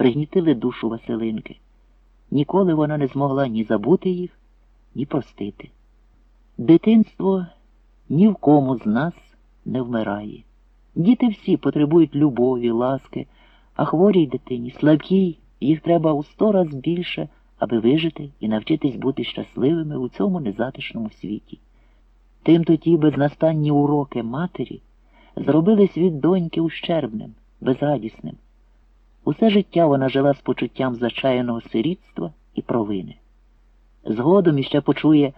пригнітили душу Василинки. Ніколи вона не змогла ні забути їх, ні простити. Дитинство ні в кому з нас не вмирає. Діти всі потребують любові, ласки, а хворій дитині, слабкій, їх треба у сто раз більше, аби вижити і навчитись бути щасливими у цьому незатишному світі. Тим-то ті безнастанні уроки матері зробили світ доньки ущербним, безрадісним. Усе життя вона жила з почуттям зачаяного сирітства і провини. Згодом іще почує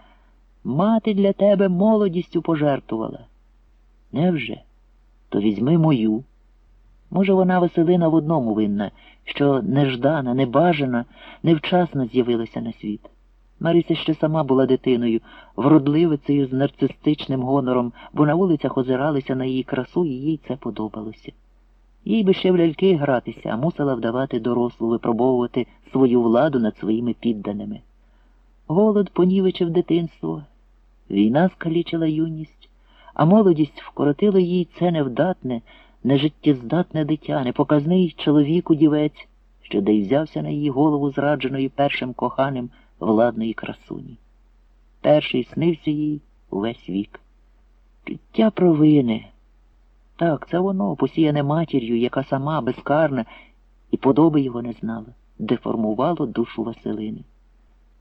мати для тебе молодістю пожертвувала. Невже? То візьми мою. Може, вона Василина в одному винна, що неждана, небажана, невчасно з'явилася на світ. Марися ще сама була дитиною, вродливицею з нарцистичним гонором, бо на вулицях озиралися на її красу, і їй це подобалося. Їй би ще в ляльки гратися, а мусила вдавати дорослу, випробовувати свою владу над своїми підданими. Голод понівечив дитинство, війна скалічила юність, а молодість вкоротила їй це невдатне, нежиттєздатне дитя, непоказний чоловік дівець, що де й взявся на її голову зрадженою першим коханим владної красуні. Перший снився їй увесь вік. Чуття провини. Так, це воно, посіяне матір'ю, яка сама безкарна, і подоби його не знала, деформувало душу Василини.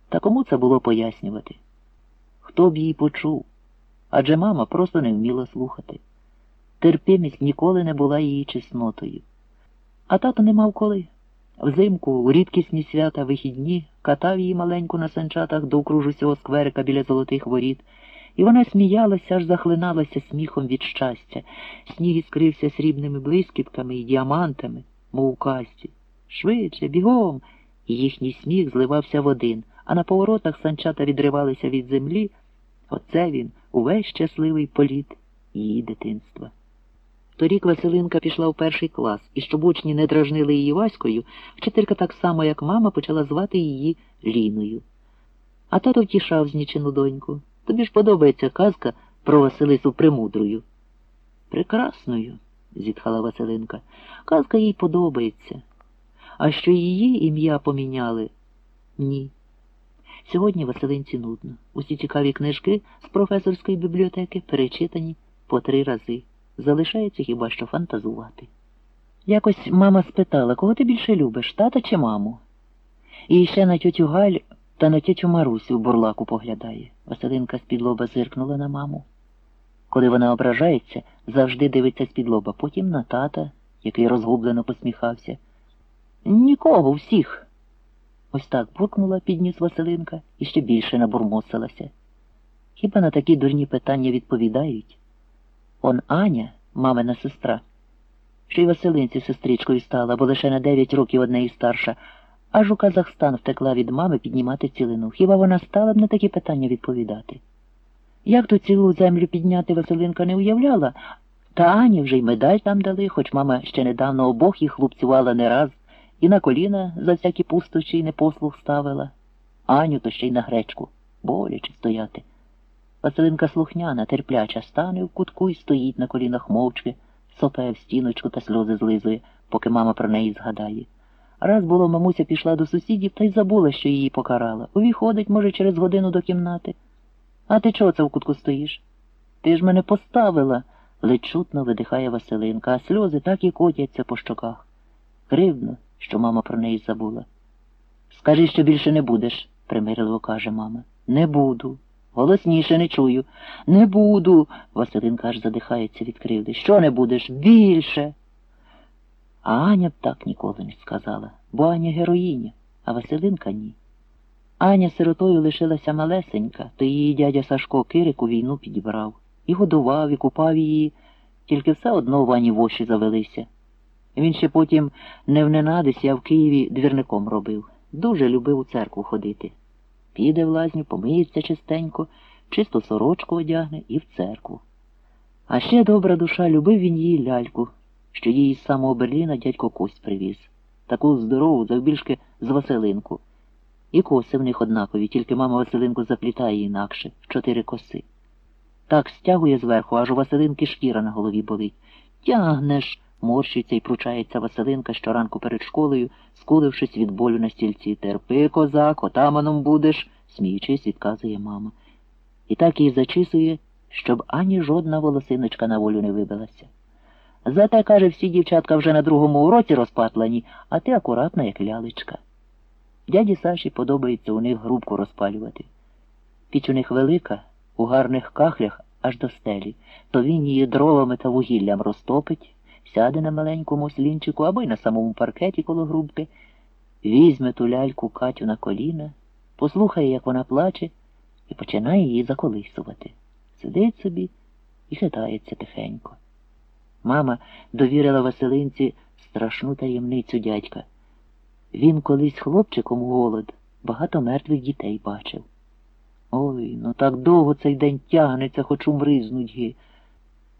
Та кому це було пояснювати? Хто б її почув? Адже мама просто не вміла слухати. Терпимість ніколи не була її чеснотою. А тато не мав коли. Взимку, у рідкісні свята, вихідні, катав її маленьку на санчатах до окружусього скверика біля золотих воріт, і вона сміялася, аж захлиналася сміхом від щастя. Сніг іскрився срібними блискітками і діамантами, мов у казці. Швидше, бігом. І їхній сміх зливався в один, а на поворотах санчата відривалися від землі. Оце він, увесь щасливий політ її дитинства. Торік Василинка пішла в перший клас, і щоб учні не дражнили її Ваською, вчителька так само, як мама, почала звати її Ліною. А тато втішав знічену доньку. Тобі ж подобається казка про Василису Премудрою. Прекрасною, зітхала Василинка. Казка їй подобається. А що її ім'я поміняли? Ні. Сьогодні Василинці нудно. Усі цікаві книжки з професорської бібліотеки перечитані по три рази. Залишається хіба що фантазувати. Якось мама спитала, кого ти більше любиш, тата чи маму? І ще на тьотю Галь та на тьотю Марусю в бурлаку поглядає. Василинка з-під лоба зиркнула на маму. Коли вона ображається, завжди дивиться з-під лоба, потім на тата, який розгублено посміхався. Нікого, всіх. Ось так буркнула, підніс Василинка і ще більше набурмосилася. Хіба на такі дурні питання відповідають? Он Аня, мамина сестра, що й Василинці сестричкою стала, бо лише на дев'ять років одне і старша, аж у Казахстан втекла від мами піднімати цілину. Хіба вона стала б на такі питання відповідати? Як ту цілу землю підняти Василинка не уявляла, та Ані вже й медаль там дали, хоч мама ще недавно обох їх хлопцювала не раз, і на коліна за всякі пустощі й непослух ставила. Аню то ще й на гречку. Боляче стояти. Василинка слухняна, терпляча, стане в кутку і стоїть на колінах мовчки, сопає в стіночку та сльози злизує, поки мама про неї згадає. Раз було, мамуся пішла до сусідів та й забула, що її покарала. Увіходить, може, через годину до кімнати. А ти чого це в кутку стоїш? Ти ж мене поставила, ледь чутно видихає Василинка, а сльози так і котяться по щоках. Кривдно, що мама про неї забула. Скажи, що більше не будеш, примирливо каже мама. Не буду. Голосніше не чую. Не буду. Василинка аж задихається від кривди. Що не будеш? Більше. А Аня б так ніколи не сказала, бо Аня героїня, а Василинка ні. Аня сиротою лишилася малесенька, то її дядя Сашко Кирик у війну підібрав. І годував, і купав її, тільки все одно в Ані воші завелися. Він ще потім не в ненадись, а в Києві двірником робив. Дуже любив у церкву ходити. Піде в лазню, помиється чистенько, чисту сорочку одягне і в церкву. А ще добра душа любив він її ляльку, що їй з самого Берліна дядько Кость привіз. Таку здорову, завбільшки з Василинку. І коси в них однакові, тільки мама Василинку заплітає інакше, в чотири коси. Так стягує зверху, аж у Василинки шкіра на голові болить. Тягнеш, Морщиться і пручається Василинка щоранку перед школою, скулившись від болю на стільці. Терпи, козак, отаманом будеш, сміючись, відказує мама. І так її зачісує, щоб ані жодна волосиночка на волю не вибилася. Зате, каже, всі дівчатка вже на другому уроці розпатлані, а ти акуратна, як лялечка. Дяді Саші подобається у них грубку розпалювати. Піч у них велика, у гарних кахлях аж до стелі, то він її дровами та вугіллям розтопить, сяде на маленькому слінчику або й на самому паркеті коло грубки, візьме ту ляльку Катю на коліна, послухає, як вона плаче, і починає її заколисувати. Сидить собі і хитається тихенько. Мама довірила Василинці страшну таємницю дядька. Він колись хлопчиком голод багато мертвих дітей бачив. Ой, ну так довго цей день тягнеться, хоч умри з нудьги.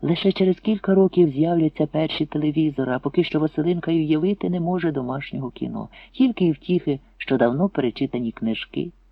Лише через кілька років з'являться перші телевізори, а поки що Василинка й уявити не може домашнього кіно, тільки й втіхи, що давно перечитані книжки.